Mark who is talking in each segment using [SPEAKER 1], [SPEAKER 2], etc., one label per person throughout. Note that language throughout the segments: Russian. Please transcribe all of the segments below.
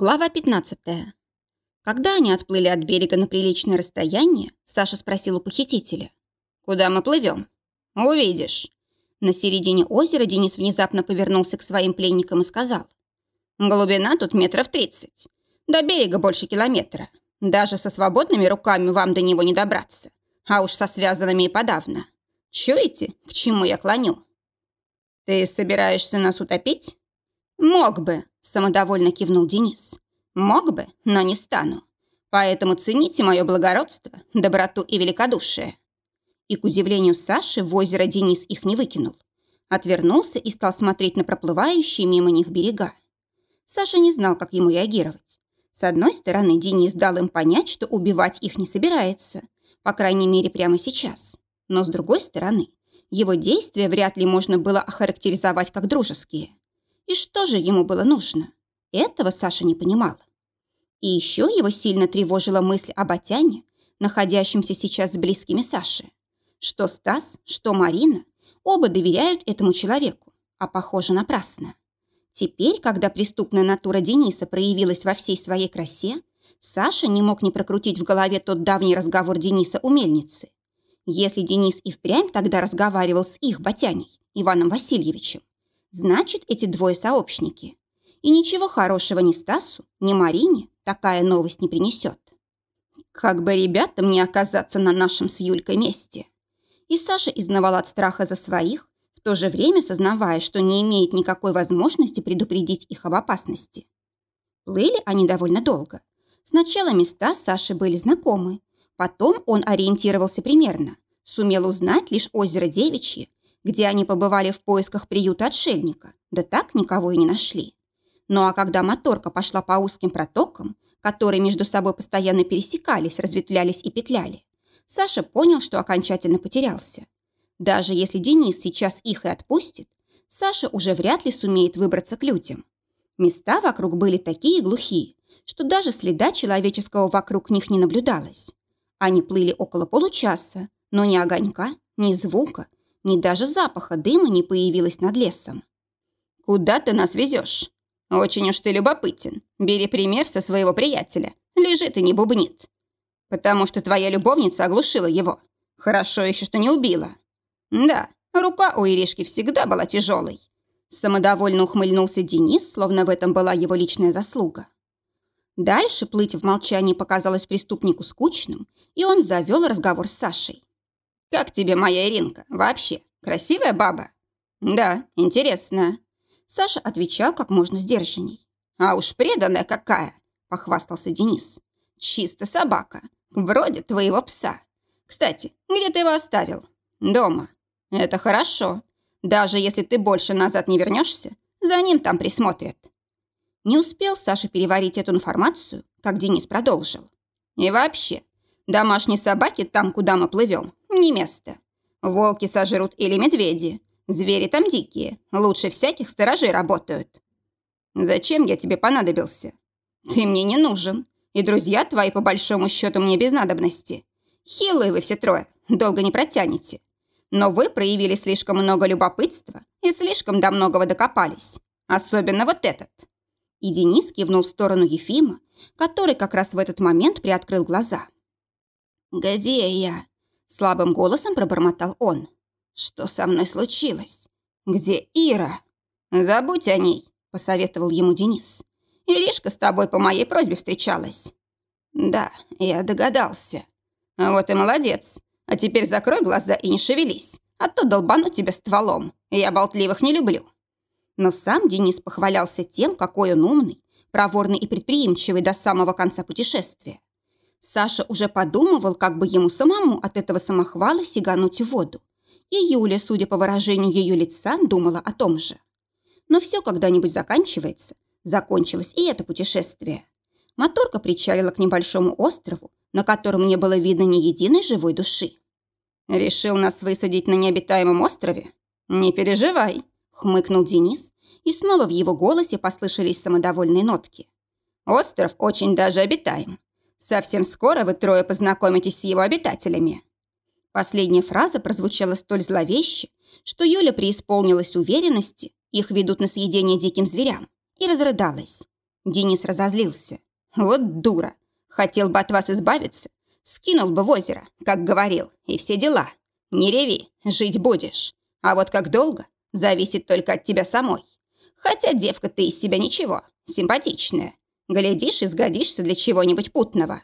[SPEAKER 1] Глава 15. Когда они отплыли от берега на приличное расстояние, Саша спросил у похитителя. «Куда мы плывем?» «Увидишь». На середине озера Денис внезапно повернулся к своим пленникам и сказал. «Глубина тут метров тридцать. До берега больше километра. Даже со свободными руками вам до него не добраться. А уж со связанными и подавно. Чуете, к чему я клоню?» «Ты собираешься нас утопить?» «Мог бы», – самодовольно кивнул Денис. «Мог бы, но не стану. Поэтому цените мое благородство, доброту и великодушие». И, к удивлению Саши, в озеро Денис их не выкинул. Отвернулся и стал смотреть на проплывающие мимо них берега. Саша не знал, как ему реагировать. С одной стороны, Денис дал им понять, что убивать их не собирается, по крайней мере, прямо сейчас. Но с другой стороны, его действия вряд ли можно было охарактеризовать как дружеские. И что же ему было нужно? Этого Саша не понимал. И еще его сильно тревожила мысль об Атяне, находящемся сейчас с близкими Саши. Что Стас, что Марина, оба доверяют этому человеку, а похоже напрасно. Теперь, когда преступная натура Дениса проявилась во всей своей красе, Саша не мог не прокрутить в голове тот давний разговор Дениса у мельницы. Если Денис и впрямь тогда разговаривал с их Батяней, Иваном Васильевичем, Значит, эти двое сообщники. И ничего хорошего ни Стасу, ни Марине такая новость не принесет. Как бы ребятам не оказаться на нашем с Юлькой месте. И Саша изнавал от страха за своих, в то же время сознавая, что не имеет никакой возможности предупредить их об опасности. Плыли они довольно долго. Сначала места Саши были знакомы, потом он ориентировался примерно, сумел узнать лишь озеро Девичье где они побывали в поисках приюта отшельника, да так никого и не нашли. Ну а когда моторка пошла по узким протокам, которые между собой постоянно пересекались, разветвлялись и петляли, Саша понял, что окончательно потерялся. Даже если Денис сейчас их и отпустит, Саша уже вряд ли сумеет выбраться к людям. Места вокруг были такие глухие, что даже следа человеческого вокруг них не наблюдалось. Они плыли около получаса, но ни огонька, ни звука, ни даже запаха дыма не появилось над лесом. «Куда ты нас везешь? Очень уж ты любопытен. Бери пример со своего приятеля. Лежит и не бубнит. Потому что твоя любовница оглушила его. Хорошо еще, что не убила. Да, рука у Иришки всегда была тяжелой. Самодовольно ухмыльнулся Денис, словно в этом была его личная заслуга. Дальше плыть в молчании показалось преступнику скучным, и он завел разговор с Сашей. «Как тебе моя Иринка? Вообще, красивая баба?» «Да, интересно». Саша отвечал как можно сдержанней. «А уж преданная какая!» – похвастался Денис. «Чисто собака. Вроде твоего пса. Кстати, где ты его оставил?» «Дома. Это хорошо. Даже если ты больше назад не вернешься, за ним там присмотрят». Не успел Саша переварить эту информацию, как Денис продолжил. «И вообще, домашние собаки там, куда мы плывем, не место. Волки сожрут или медведи. Звери там дикие. Лучше всяких сторожей работают. Зачем я тебе понадобился? Ты мне не нужен. И друзья твои, по большому счету, мне без надобности. Хилые вы все трое, долго не протянете. Но вы проявили слишком много любопытства и слишком до многого докопались. Особенно вот этот. И Денис кивнул в сторону Ефима, который как раз в этот момент приоткрыл глаза. «Где я?» Слабым голосом пробормотал он. «Что со мной случилось? Где Ира?» «Забудь о ней», — посоветовал ему Денис. «Иришка с тобой по моей просьбе встречалась». «Да, я догадался». «Вот и молодец. А теперь закрой глаза и не шевелись, а то долбану тебя стволом. Я болтливых не люблю». Но сам Денис похвалялся тем, какой он умный, проворный и предприимчивый до самого конца путешествия. Саша уже подумывал, как бы ему самому от этого самохвала сигануть в воду. И Юля, судя по выражению ее лица, думала о том же. Но все когда-нибудь заканчивается. Закончилось и это путешествие. Моторка причалила к небольшому острову, на котором не было видно ни единой живой души. «Решил нас высадить на необитаемом острове? Не переживай», — хмыкнул Денис, и снова в его голосе послышались самодовольные нотки. «Остров очень даже обитаем. Совсем скоро вы трое познакомитесь с его обитателями». Последняя фраза прозвучала столь зловеще, что Юля преисполнилась уверенности, их ведут на съедение диким зверям, и разрыдалась. Денис разозлился. «Вот дура! Хотел бы от вас избавиться, скинул бы в озеро, как говорил, и все дела. Не реви, жить будешь. А вот как долго, зависит только от тебя самой. Хотя девка ты из себя ничего, симпатичная. Глядишь и сгодишься для чего-нибудь путного».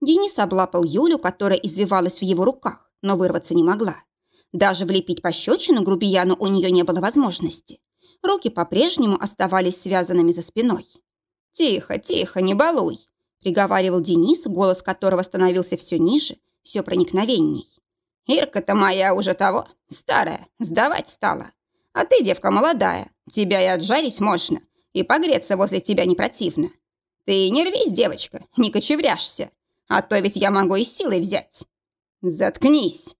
[SPEAKER 1] Денис облапал Юлю, которая извивалась в его руках, но вырваться не могла. Даже влепить пощечину грубияну у нее не было возможности. Руки по-прежнему оставались связанными за спиной. «Тихо, тихо, не балуй!» – приговаривал Денис, голос которого становился все ниже, все проникновенней. «Ирка-то моя уже того, старая, сдавать стала. А ты, девка молодая, тебя и отжарить можно, и погреться возле тебя не противно. Ты не рвись, девочка, не кочевряшься, а то ведь я могу и силой взять». «Заткнись!»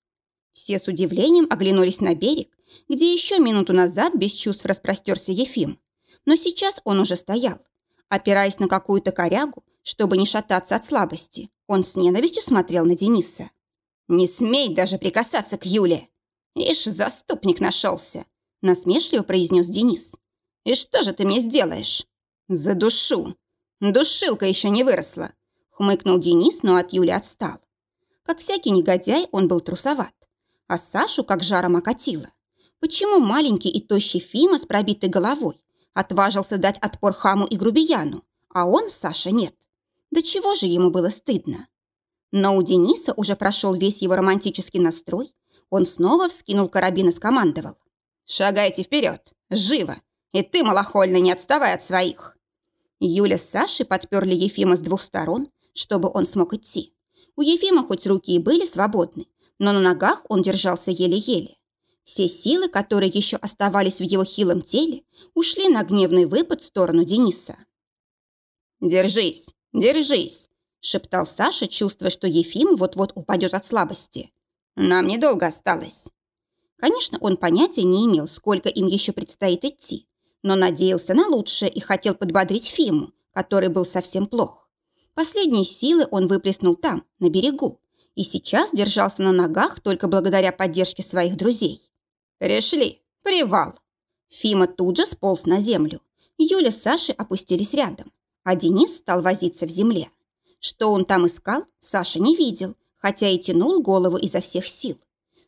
[SPEAKER 1] Все с удивлением оглянулись на берег, где еще минуту назад без чувств распростерся Ефим. Но сейчас он уже стоял, Опираясь на какую-то корягу, чтобы не шататься от слабости, он с ненавистью смотрел на Дениса. «Не смей даже прикасаться к Юле!» «Ишь, заступник нашелся!» – насмешливо произнес Денис. «И что же ты мне сделаешь?» «За душу!» «Душилка еще не выросла!» – хмыкнул Денис, но от Юли отстал. Как всякий негодяй, он был трусоват. А Сашу как жаром окатило. Почему маленький и тощий Фима с пробитой головой Отважился дать отпор хаму и грубияну, а он, Саша, нет. Да чего же ему было стыдно? Но у Дениса уже прошел весь его романтический настрой. Он снова вскинул карабин и скомандовал. «Шагайте вперед! Живо! И ты, малохольный, не отставай от своих!» Юля с Сашей подперли Ефима с двух сторон, чтобы он смог идти. У Ефима хоть руки и были свободны, но на ногах он держался еле-еле. Все силы, которые еще оставались в его хилом теле, ушли на гневный выпад в сторону Дениса. «Держись, держись!» – шептал Саша, чувствуя, что Ефим вот-вот упадет от слабости. «Нам недолго осталось». Конечно, он понятия не имел, сколько им еще предстоит идти, но надеялся на лучшее и хотел подбодрить Фиму, который был совсем плох. Последние силы он выплеснул там, на берегу, и сейчас держался на ногах только благодаря поддержке своих друзей. «Пришли! Привал!» Фима тут же сполз на землю. Юля с Сашей опустились рядом, а Денис стал возиться в земле. Что он там искал, Саша не видел, хотя и тянул голову изо всех сил.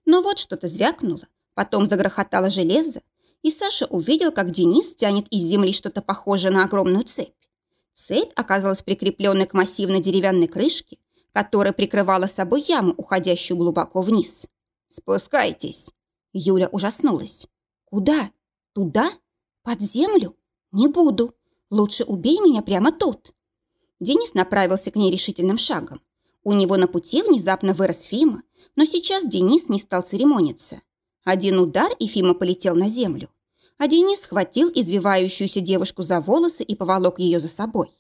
[SPEAKER 1] Но вот что-то звякнуло, потом загрохотало железо, и Саша увидел, как Денис тянет из земли что-то похожее на огромную цепь. Цепь оказалась прикрепленной к массивной деревянной крышке, которая прикрывала собой яму, уходящую глубоко вниз. «Спускайтесь!» Юля ужаснулась. «Куда? Туда? Под землю? Не буду. Лучше убей меня прямо тут». Денис направился к ней решительным шагом. У него на пути внезапно вырос Фима, но сейчас Денис не стал церемониться. Один удар, и Фима полетел на землю. А Денис схватил извивающуюся девушку за волосы и поволок ее за собой.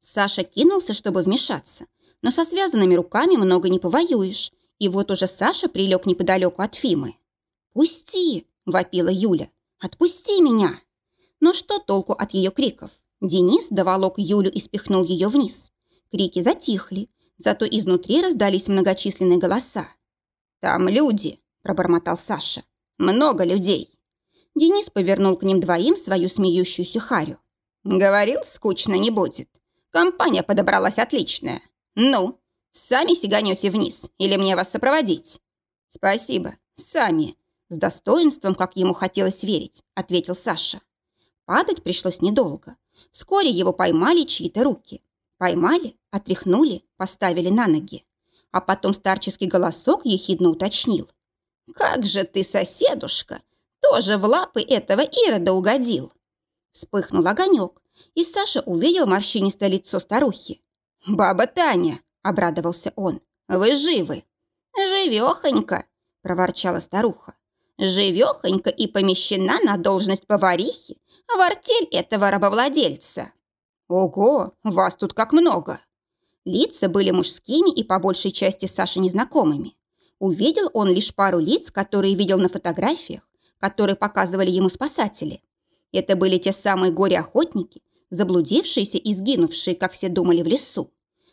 [SPEAKER 1] Саша кинулся, чтобы вмешаться, но со связанными руками много не повоюешь, и вот уже Саша прилег неподалеку от Фимы. «Пусти!» – вопила Юля. «Отпусти меня!» Но что толку от ее криков? Денис доволок Юлю и спихнул ее вниз. Крики затихли, зато изнутри раздались многочисленные голоса. «Там люди!» – пробормотал Саша. «Много людей!» Денис повернул к ним двоим свою смеющуюся харю. «Говорил, скучно не будет. Компания подобралась отличная. Ну, сами сиганете вниз или мне вас сопроводить?» «Спасибо, сами», с достоинством, как ему хотелось верить, ответил Саша. Падать пришлось недолго. Вскоре его поймали чьи-то руки. Поймали, отряхнули, поставили на ноги. А потом старческий голосок ехидно уточнил. «Как же ты, соседушка, тоже в лапы этого Ирода угодил!» Вспыхнул огонек, и Саша увидел морщинистое лицо старухи. «Баба Таня!» – обрадовался он. «Вы живы!» «Живехонько!» – проворчала старуха живехонько и помещена на должность поварихи в артель этого рабовладельца. Ого, вас тут как много! Лица были мужскими и по большей части Саши незнакомыми. Увидел он лишь пару лиц, которые видел на фотографиях, которые показывали ему спасатели. Это были те самые горе-охотники, заблудившиеся и сгинувшие, как все думали, в лесу.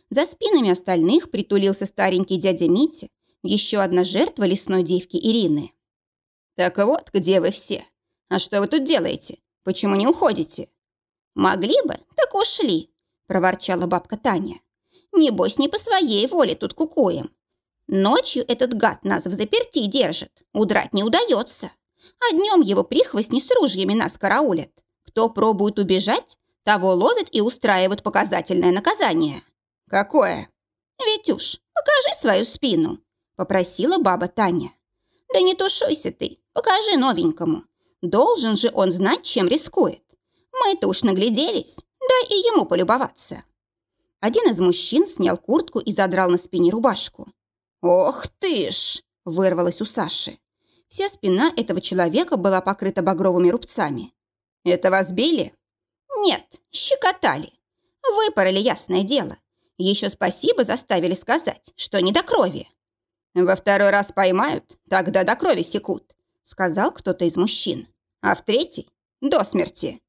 [SPEAKER 1] За спинами остальных притулился старенький дядя Митя, еще одна жертва лесной девки Ирины. «Так вот, где вы все? А что вы тут делаете? Почему не уходите?» «Могли бы, так ушли», – проворчала бабка Таня. «Небось, не по своей воле тут кукуем. Ночью этот гад нас в заперти держит, удрать не удается. А днем его прихвостни с ружьями нас караулят. Кто пробует убежать, того ловят и устраивают показательное наказание». «Какое?» «Витюш, покажи свою спину», – попросила баба Таня. «Да не тушуйся ты, покажи новенькому. Должен же он знать, чем рискует. Мы-то уж нагляделись, дай и ему полюбоваться». Один из мужчин снял куртку и задрал на спине рубашку. «Ох ты ж!» – вырвалось у Саши. Вся спина этого человека была покрыта багровыми рубцами. «Это вас били?» «Нет, щекотали. Выпороли, ясное дело. Еще спасибо заставили сказать, что не до крови». «Во второй раз поймают, тогда до крови секут», – сказал кто-то из мужчин. «А в третий – до смерти».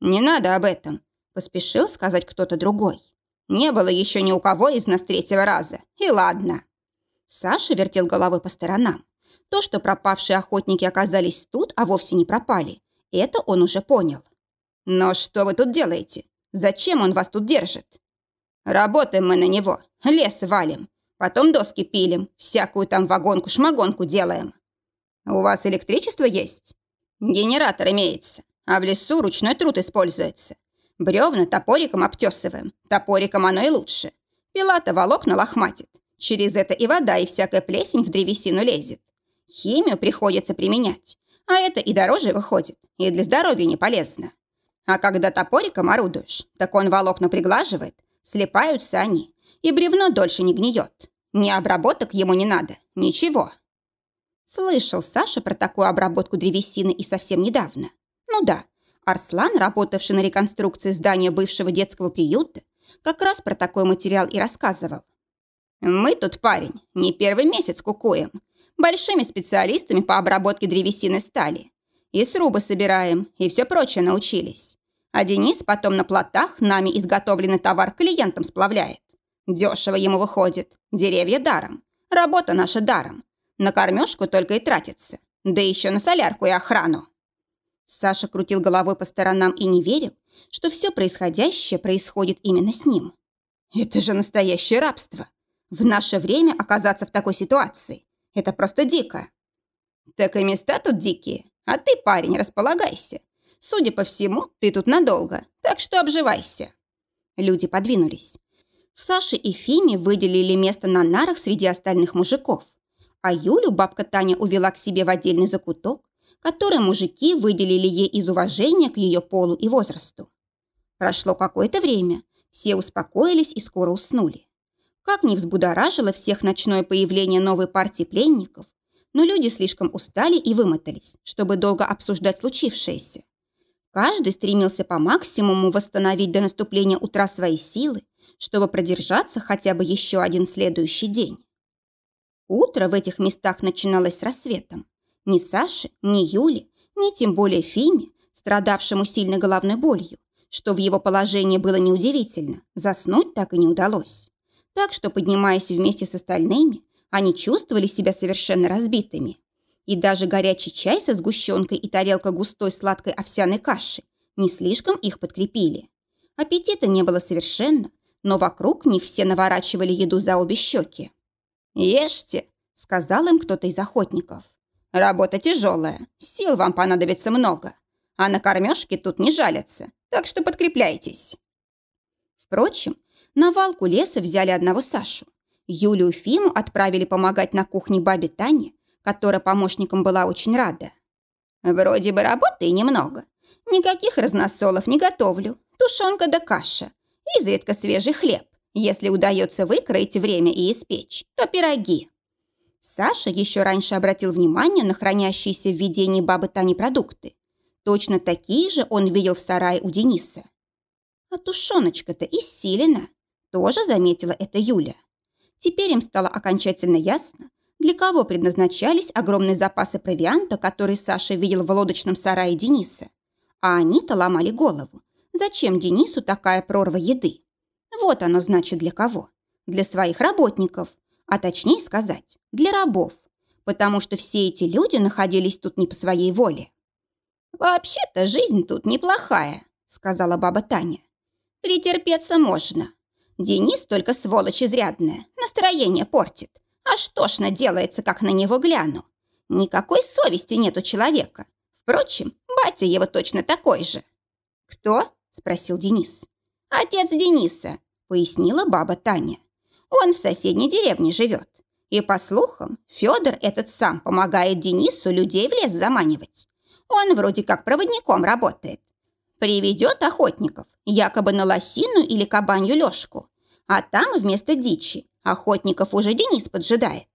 [SPEAKER 1] «Не надо об этом», – поспешил сказать кто-то другой. «Не было еще ни у кого из нас третьего раза, и ладно». Саша вертел головой по сторонам. То, что пропавшие охотники оказались тут, а вовсе не пропали, это он уже понял. «Но что вы тут делаете? Зачем он вас тут держит?» «Работаем мы на него, лес валим, потом доски пилим, всякую там вагонку-шмагонку делаем». «У вас электричество есть?» «Генератор имеется, а в лесу ручной труд используется. Бревна топориком обтесываем, топориком оно и лучше. Пила-то волокна лохматит, Через это и вода, и всякая плесень в древесину лезет. Химию приходится применять, а это и дороже выходит, и для здоровья не полезно. А когда топориком орудуешь, так он волокна приглаживает, слепаются они, и бревно дольше не гниет. Ни обработок ему не надо, ничего. Слышал Саша про такую обработку древесины и совсем недавно. Ну да, Арслан, работавший на реконструкции здания бывшего детского приюта, как раз про такой материал и рассказывал. Мы тут, парень, не первый месяц кукуем. Большими специалистами по обработке древесины стали. И срубы собираем, и все прочее научились. А Денис потом на плотах нами изготовленный товар клиентам сплавляет. Дешево ему выходит, деревья даром, работа наша даром. На кормежку только и тратится, да еще на солярку и охрану. Саша крутил головой по сторонам и не верил, что все происходящее происходит именно с ним. Это же настоящее рабство. В наше время оказаться в такой ситуации – это просто дико. Так и места тут дикие. А ты, парень, располагайся. Судя по всему, ты тут надолго, так что обживайся. Люди подвинулись. Саше и Фиме выделили место на нарах среди остальных мужиков. А Юлю бабка Таня увела к себе в отдельный закуток, который мужики выделили ей из уважения к ее полу и возрасту. Прошло какое-то время, все успокоились и скоро уснули. Как ни взбудоражило всех ночное появление новой партии пленников, но люди слишком устали и вымотались, чтобы долго обсуждать случившееся. Каждый стремился по максимуму восстановить до наступления утра свои силы, чтобы продержаться хотя бы еще один следующий день. Утро в этих местах начиналось с рассветом. Ни Саше, ни Юле, ни тем более Фиме, страдавшему сильной головной болью, что в его положении было неудивительно, заснуть так и не удалось так что, поднимаясь вместе с остальными, они чувствовали себя совершенно разбитыми. И даже горячий чай со сгущенкой и тарелка густой сладкой овсяной каши не слишком их подкрепили. Аппетита не было совершенно, но вокруг них все наворачивали еду за обе щеки. «Ешьте», — сказал им кто-то из охотников. «Работа тяжелая, сил вам понадобится много, а на кормежке тут не жалятся, так что подкрепляйтесь». Впрочем, на валку леса взяли одного Сашу. Юлию Фиму отправили помогать на кухне бабе Тане, которая помощником была очень рада. «Вроде бы работы и немного. Никаких разносолов не готовлю. Тушенка да каша. Изредка свежий хлеб. Если удается выкроить время и испечь, то пироги». Саша еще раньше обратил внимание на хранящиеся в видении бабы Тани продукты. Точно такие же он видел в сарае у Дениса. А тушеночка-то иссилена. Тоже заметила это Юля. Теперь им стало окончательно ясно, для кого предназначались огромные запасы провианта, которые Саша видел в лодочном сарае Дениса. А они-то ломали голову. Зачем Денису такая прорва еды? Вот оно значит для кого. Для своих работников. А точнее сказать, для рабов. Потому что все эти люди находились тут не по своей воле. «Вообще-то жизнь тут неплохая», сказала баба Таня. «Претерпеться можно. Денис только сволочь изрядная, настроение портит. Аж тошно делается, как на него гляну. Никакой совести нет у человека. Впрочем, батя его точно такой же». «Кто?» – спросил Денис. «Отец Дениса», – пояснила баба Таня. «Он в соседней деревне живет. И, по слухам, Федор этот сам помогает Денису людей в лес заманивать. Он вроде как проводником работает. Приведет охотников, якобы на лосину или кабанью лёжку. А там вместо дичи охотников уже Денис поджидает.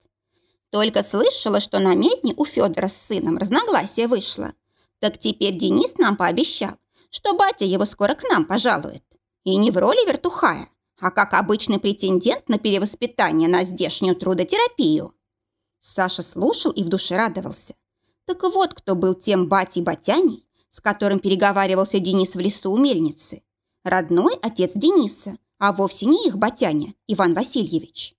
[SPEAKER 1] Только слышала, что на медне у Федора с сыном разногласие вышло. Так теперь Денис нам пообещал, что батя его скоро к нам пожалует. И не в роли вертухая, а как обычный претендент на перевоспитание на здешнюю трудотерапию. Саша слушал и в душе радовался. Так вот, кто был тем батей-батяней, с которым переговаривался Денис в лесу у мельницы. Родной отец Дениса, а вовсе не их батяня, Иван Васильевич.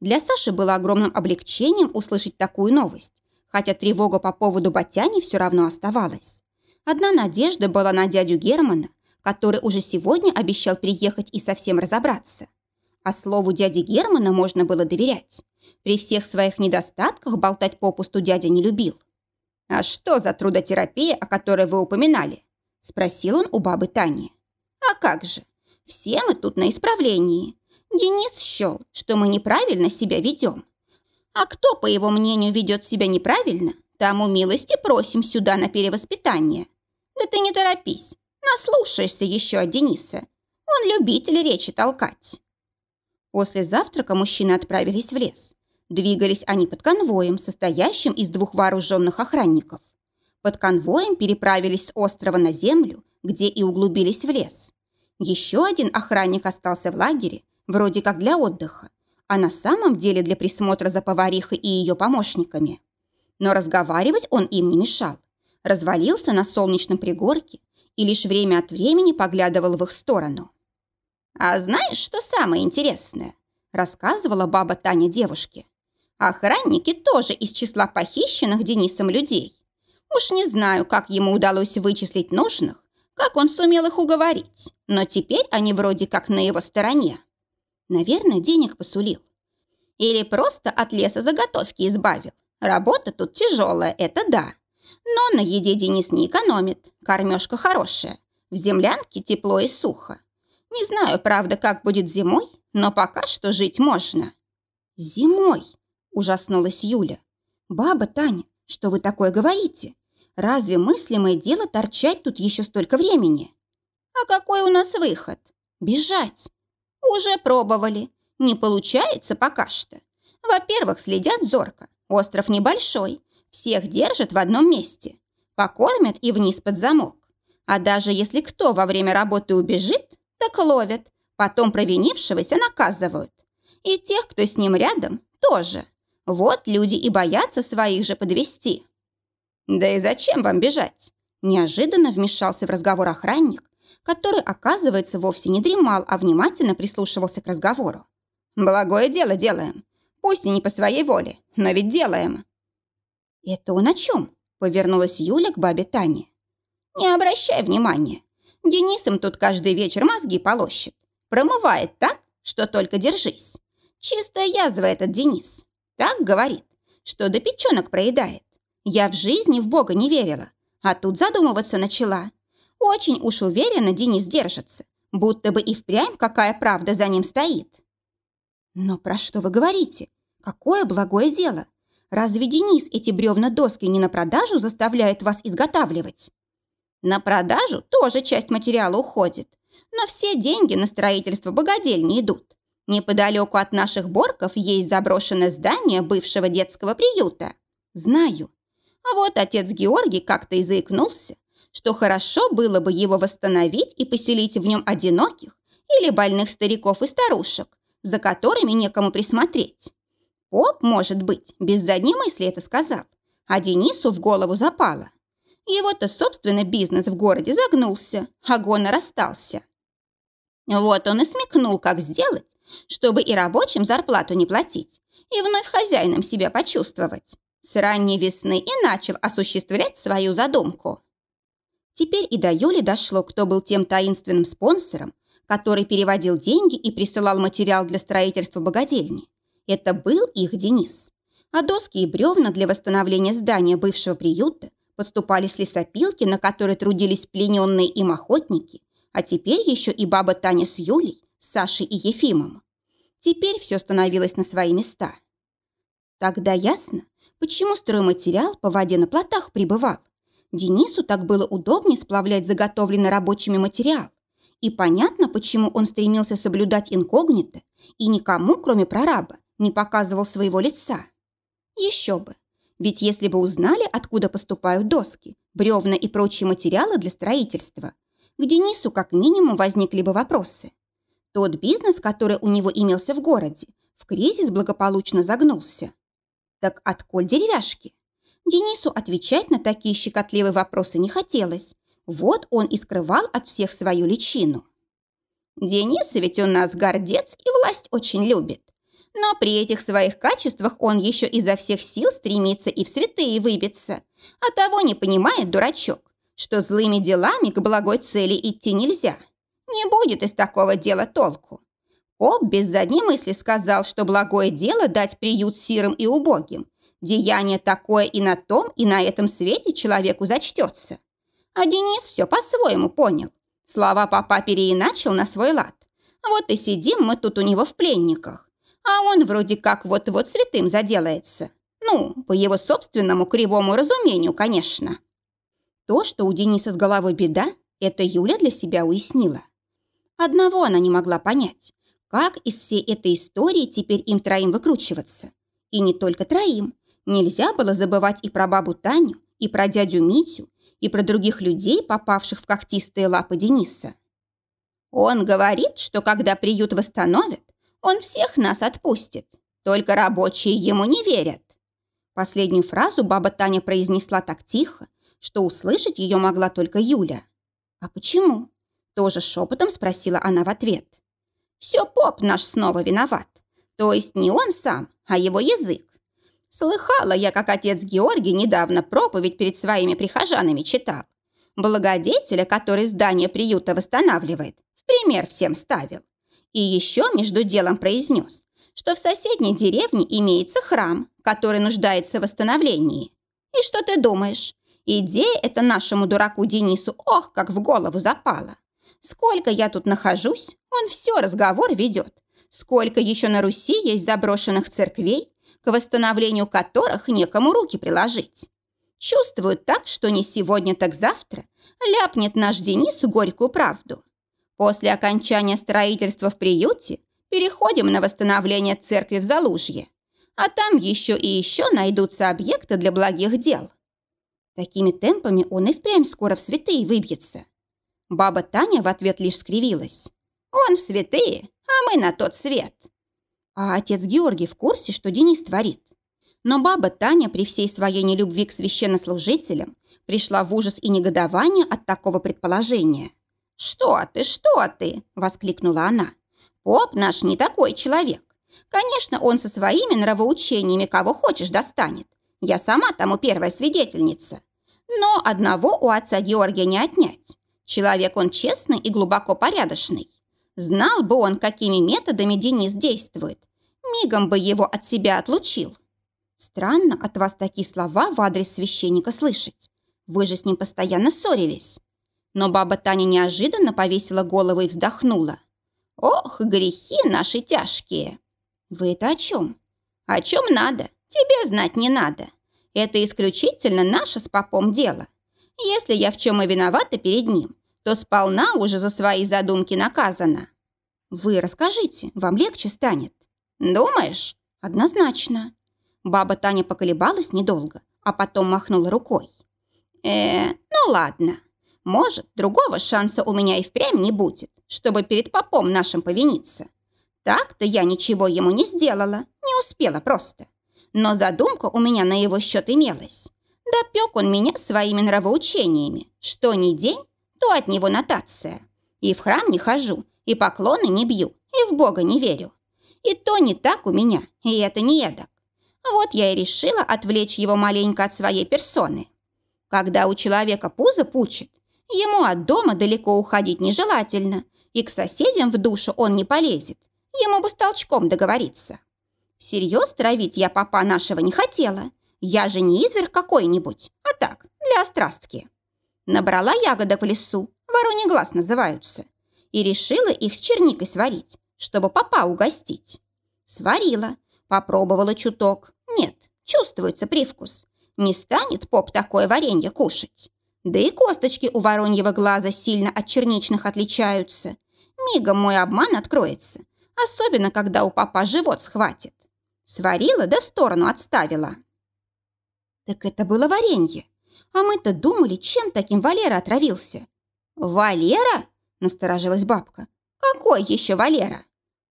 [SPEAKER 1] Для Саши было огромным облегчением услышать такую новость, хотя тревога по поводу батяни все равно оставалась. Одна надежда была на дядю Германа, который уже сегодня обещал приехать и совсем разобраться. А слову дяди Германа можно было доверять. При всех своих недостатках болтать попусту дядя не любил. «А что за трудотерапия, о которой вы упоминали?» – спросил он у бабы Тани. «А как же? Все мы тут на исправлении. Денис счел, что мы неправильно себя ведем. А кто, по его мнению, ведет себя неправильно, тому милости просим сюда на перевоспитание. Да ты не торопись, Наслушаешься еще от Дениса. Он любитель речи толкать. После завтрака мужчины отправились в лес. Двигались они под конвоем, состоящим из двух вооруженных охранников. Под конвоем переправились с острова на землю, где и углубились в лес. Еще один охранник остался в лагере, вроде как для отдыха, а на самом деле для присмотра за поварихой и ее помощниками. Но разговаривать он им не мешал. Развалился на солнечном пригорке, и лишь время от времени поглядывал в их сторону. «А знаешь, что самое интересное?» – рассказывала баба Таня девушке. «Охранники тоже из числа похищенных Денисом людей. Уж не знаю, как ему удалось вычислить нужных, как он сумел их уговорить, но теперь они вроде как на его стороне. Наверное, денег посулил. Или просто от леса заготовки избавил. Работа тут тяжелая, это да. Но на еде Денис не экономит. Кормежка хорошая. В землянке тепло и сухо. Не знаю, правда, как будет зимой, но пока что жить можно. Зимой? Ужаснулась Юля. Баба Таня, что вы такое говорите? Разве мыслимое дело торчать тут еще столько времени? А какой у нас выход? Бежать. Уже пробовали. Не получается пока что. Во-первых, следят зорко. Остров небольшой. Всех держат в одном месте. Покормят и вниз под замок. А даже если кто во время работы убежит, так ловят. Потом провинившегося наказывают. И тех, кто с ним рядом, тоже. Вот люди и боятся своих же подвести. «Да и зачем вам бежать?» Неожиданно вмешался в разговор охранник, который, оказывается, вовсе не дремал, а внимательно прислушивался к разговору. «Благое дело делаем. Пусть и не по своей воле, но ведь делаем. «Это он о чем?» – повернулась Юля к бабе Тане. «Не обращай внимания. Денисом тут каждый вечер мозги полощет. Промывает так, что только держись. Чистая язва этот Денис. Так говорит, что до печенок проедает. Я в жизни в Бога не верила, а тут задумываться начала. Очень уж уверенно Денис держится, будто бы и впрямь какая правда за ним стоит. Но про что вы говорите? Какое благое дело? Разве Денис эти бревна доски не на продажу заставляет вас изготавливать? На продажу тоже часть материала уходит, но все деньги на строительство богадельни идут. Неподалеку от наших борков есть заброшенное здание бывшего детского приюта. Знаю. А вот отец Георгий как-то и заикнулся, что хорошо было бы его восстановить и поселить в нем одиноких или больных стариков и старушек, за которыми некому присмотреть. Поп, может быть, без задней мысли это сказал, а Денису в голову запало. Его-то, собственно, бизнес в городе загнулся, а гонор остался. Вот он и смекнул, как сделать, чтобы и рабочим зарплату не платить, и вновь хозяином себя почувствовать. С ранней весны и начал осуществлять свою задумку. Теперь и до Юли дошло, кто был тем таинственным спонсором, который переводил деньги и присылал материал для строительства богадельни. Это был их Денис. А доски и бревна для восстановления здания бывшего приюта поступали с лесопилки, на которой трудились плененные им охотники, а теперь еще и баба Таня с Юлей, Сашей и Ефимом. Теперь все становилось на свои места. Тогда ясно, почему стройматериал по воде на плотах прибывал. Денису так было удобнее сплавлять заготовленный рабочими материал. И понятно, почему он стремился соблюдать инкогнито и никому, кроме прораба, не показывал своего лица. Еще бы. Ведь если бы узнали, откуда поступают доски, бревна и прочие материалы для строительства, к Денису как минимум возникли бы вопросы. Тот бизнес, который у него имелся в городе, в кризис благополучно загнулся. Так отколь деревяшки? Денису отвечать на такие щекотливые вопросы не хотелось. Вот он и скрывал от всех свою личину. Денис ведь у нас гордец и власть очень любит. Но при этих своих качествах он еще изо всех сил стремится и в святые выбиться. А того не понимает дурачок, что злыми делами к благой цели идти нельзя. Не будет из такого дела толку. Поп без задней мысли сказал, что благое дело дать приют сирым и убогим, Деяние такое и на том, и на этом свете человеку зачтется. А Денис все по-своему понял. Слова папа переиначил на свой лад. Вот и сидим мы тут у него в пленниках. А он вроде как вот-вот святым заделается. Ну, по его собственному кривому разумению, конечно. То, что у Дениса с головой беда, это Юля для себя уяснила. Одного она не могла понять. Как из всей этой истории теперь им троим выкручиваться? И не только троим. Нельзя было забывать и про бабу Таню, и про дядю Митю, и про других людей, попавших в когтистые лапы Дениса. Он говорит, что когда приют восстановят, он всех нас отпустит. Только рабочие ему не верят. Последнюю фразу баба Таня произнесла так тихо, что услышать ее могла только Юля. «А почему?» – тоже шепотом спросила она в ответ. «Все поп наш снова виноват. То есть не он сам, а его язык. Слыхала я, как отец Георгий недавно проповедь перед своими прихожанами читал. Благодетеля, который здание приюта восстанавливает, в пример всем ставил. И еще между делом произнес, что в соседней деревне имеется храм, который нуждается в восстановлении. И что ты думаешь? Идея эта нашему дураку Денису ох, как в голову запала. Сколько я тут нахожусь, он все разговор ведет. Сколько еще на Руси есть заброшенных церквей, к восстановлению которых некому руки приложить. Чувствуют так, что не сегодня, так завтра ляпнет наш Денис горькую правду. После окончания строительства в приюте переходим на восстановление церкви в Залужье. А там еще и еще найдутся объекты для благих дел. Такими темпами он и впрямь скоро в святые выбьется. Баба Таня в ответ лишь скривилась. Он в святые, а мы на тот свет. А отец Георгий в курсе, что Денис творит. Но баба Таня при всей своей нелюбви к священнослужителям пришла в ужас и негодование от такого предположения. «Что ты, что ты?» – воскликнула она. «Поп наш не такой человек. Конечно, он со своими нравоучениями кого хочешь достанет. Я сама тому первая свидетельница. Но одного у отца Георгия не отнять. Человек он честный и глубоко порядочный. Знал бы он, какими методами Денис действует. Мигом бы его от себя отлучил. Странно от вас такие слова в адрес священника слышать. Вы же с ним постоянно ссорились. Но баба Таня неожиданно повесила голову и вздохнула. Ох, грехи наши тяжкие. Вы это о чем? О чем надо? Тебе знать не надо. Это исключительно наше с попом дело. Если я в чем и виновата перед ним, то сполна уже за свои задумки наказана. Вы расскажите, вам легче станет. Думаешь? Однозначно. Баба Таня поколебалась недолго, а потом махнула рукой. Э, ну ладно. Может, другого шанса у меня и впрямь не будет, чтобы перед попом нашим повиниться. Так-то я ничего ему не сделала, не успела просто. Но задумка у меня на его счет имелась. Допек он меня своими нравоучениями. Что ни день, то от него нотация. И в храм не хожу, и поклоны не бью, и в Бога не верю. И то не так у меня, и это не эдак. Вот я и решила отвлечь его маленько от своей персоны. Когда у человека пузо пучит, Ему от дома далеко уходить нежелательно, и к соседям в душу он не полезет. Ему бы с толчком договориться. Всерьез травить я папа нашего не хотела. Я же не изверг какой-нибудь, а так, для острастки. Набрала ягодок в лесу, вороний глаз называются, и решила их с черникой сварить, чтобы папа угостить. Сварила, попробовала чуток. Нет, чувствуется привкус. Не станет поп такое варенье кушать. Да и косточки у вороньего глаза сильно от черничных отличаются. Мигом мой обман откроется, особенно когда у папа живот схватит. Сварила да в сторону отставила. Так это было варенье. А мы-то думали, чем таким Валера отравился. Валера? Насторожилась бабка. Какой еще Валера?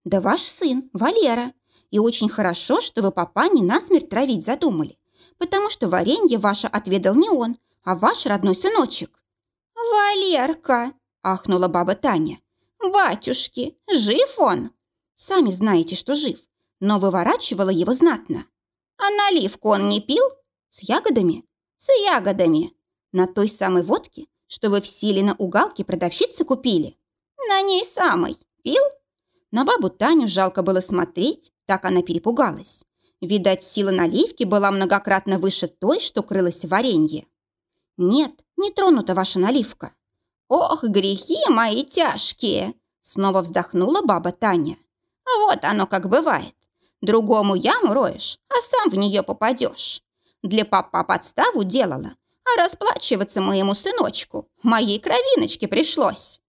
[SPEAKER 1] Да ваш сын, Валера. И очень хорошо, что вы папа не насмерть травить задумали, потому что варенье ваше отведал не он, а ваш родной сыночек. «Валерка!» – ахнула баба Таня. «Батюшки, жив он?» «Сами знаете, что жив, но выворачивала его знатно. А наливку он не пил? С ягодами? С ягодами. На той самой водке, что вы в силе на угалке продавщицы купили? На ней самой. Пил? На бабу Таню жалко было смотреть, так она перепугалась. Видать, сила наливки была многократно выше той, что крылась в варенье. Нет, не тронута ваша наливка. Ох, грехи мои тяжкие! Снова вздохнула баба Таня. Вот оно как бывает. Другому яму роешь, а сам в нее попадешь. Для папа подставу делала, а расплачиваться моему сыночку, моей кровиночке пришлось.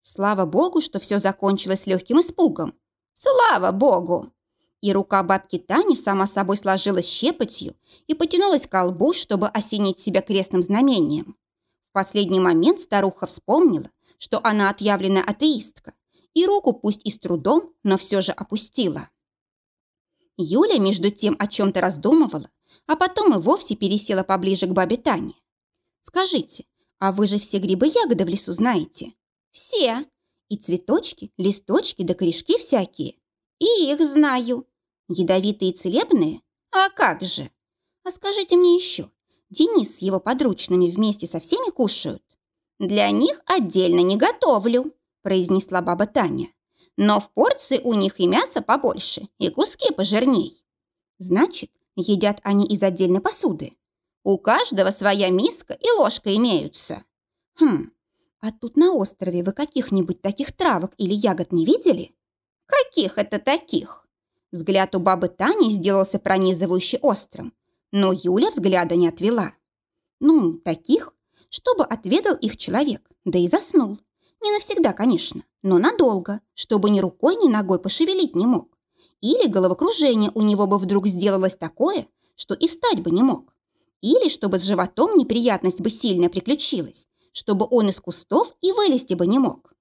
[SPEAKER 1] Слава богу, что все закончилось легким испугом. Слава богу! И рука бабки Тани сама собой сложилась щепотью и потянулась к колбу, чтобы осенить себя крестным знамением. В последний момент старуха вспомнила, что она отъявленная атеистка, и руку пусть и с трудом, но все же опустила. Юля, между тем, о чем-то раздумывала, а потом и вовсе пересела поближе к бабе Тане. «Скажите, а вы же все грибы-ягоды в лесу знаете?» «Все. И цветочки, листочки да корешки всякие. И их знаю. Ядовитые и целебные? А как же? А скажите мне еще, Денис с его подручными вместе со всеми кушают? Для них отдельно не готовлю, произнесла баба Таня. Но в порции у них и мясо побольше, и куски пожирней. Значит, едят они из отдельной посуды. У каждого своя миска и ложка имеются. Хм, а тут на острове вы каких-нибудь таких травок или ягод не видели? Каких это таких? Взгляд у бабы Тани сделался пронизывающе острым, но Юля взгляда не отвела. Ну, таких, чтобы отведал их человек, да и заснул. Не навсегда, конечно, но надолго, чтобы ни рукой, ни ногой пошевелить не мог. Или головокружение у него бы вдруг сделалось такое, что и встать бы не мог. Или чтобы с животом неприятность бы сильно приключилась, чтобы он из кустов и вылезти бы не мог.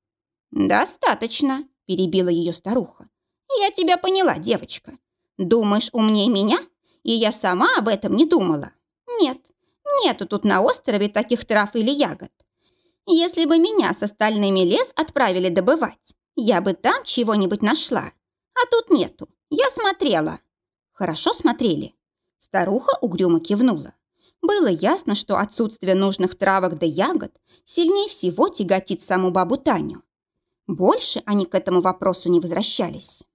[SPEAKER 1] «Достаточно», – перебила ее старуха. «Я тебя поняла, девочка. Думаешь, умнее меня? И я сама об этом не думала. Нет, нету тут на острове таких трав или ягод. Если бы меня с остальными лес отправили добывать, я бы там чего-нибудь нашла. А тут нету. Я смотрела». «Хорошо смотрели?» Старуха угрюмо кивнула. Было ясно, что отсутствие нужных травок да ягод сильнее всего тяготит саму бабу Таню. Больше они к этому вопросу не возвращались.